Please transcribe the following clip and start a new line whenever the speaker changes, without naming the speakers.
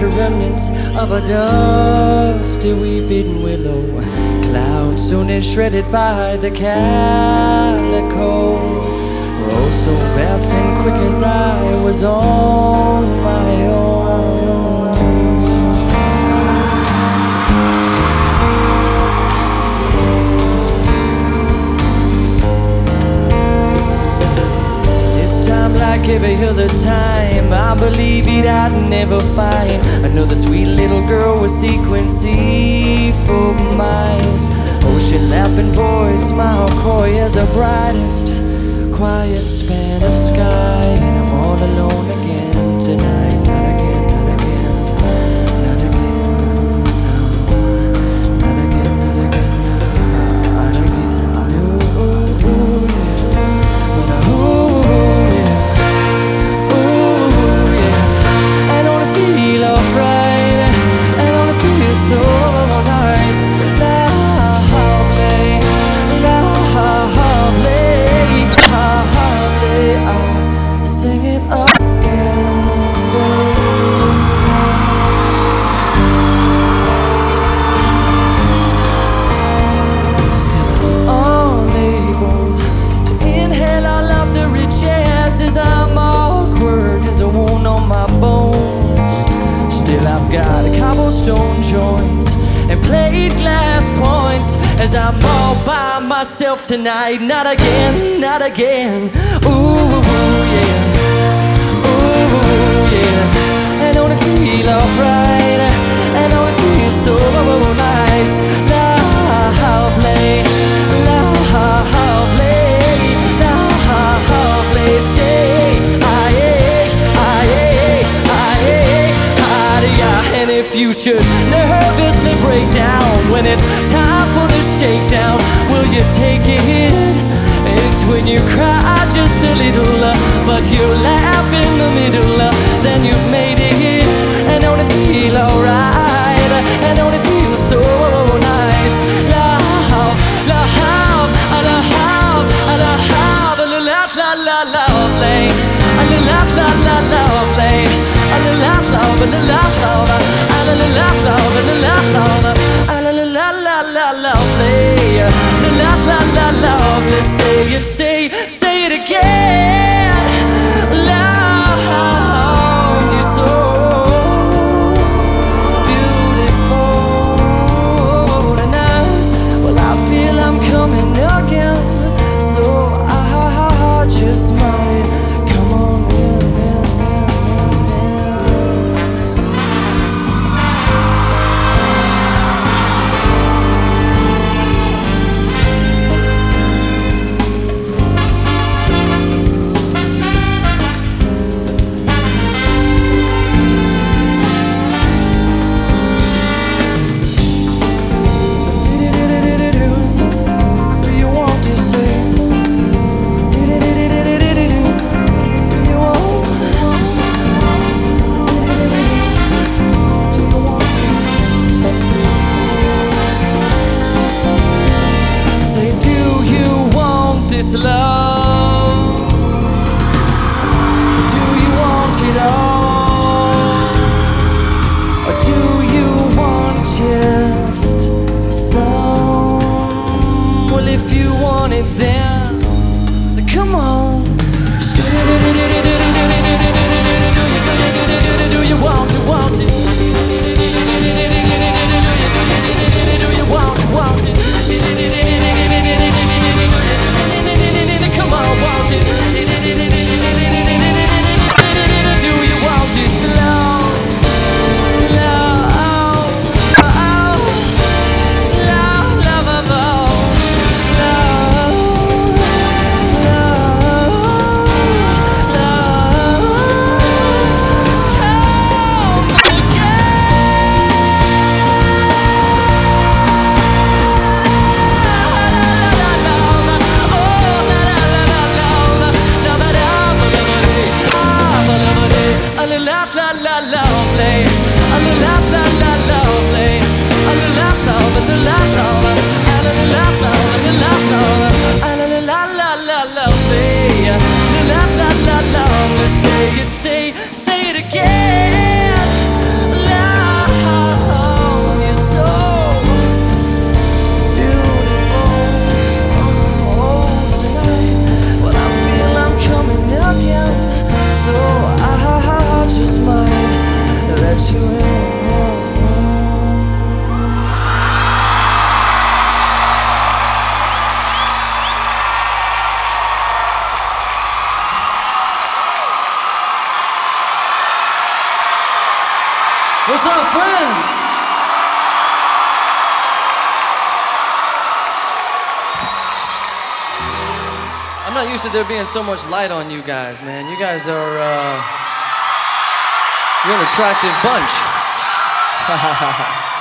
the the remnants of a dusty weeping willow. Cloud soon is shredded by the calico. Oh, so fast and quick as I was on my own. This time, like every other time, believe it I'd never find another sweet little girl with sequin C for miles. Ocean lapping voice, smile coy as the brightest, quiet span of sky. And I'm all alone I'm all out the rich asses. I'm awkward, as I won't on my bones. Still, I've got cobblestone joints and plate glass points. As I'm all by myself tonight. Not again, not again. Ooh, should nervously break down when it's time for the shakedown, will you take it? It's when you cry just a little, uh, but you laugh in the middle. uh, Then you've made it, and don't it feel alright? And don't it feel so nice? Love, love, love, love, love, la la la la it again. with. I'm not used to there being so much light on you guys, man. You guys are, uh, you're an attractive bunch.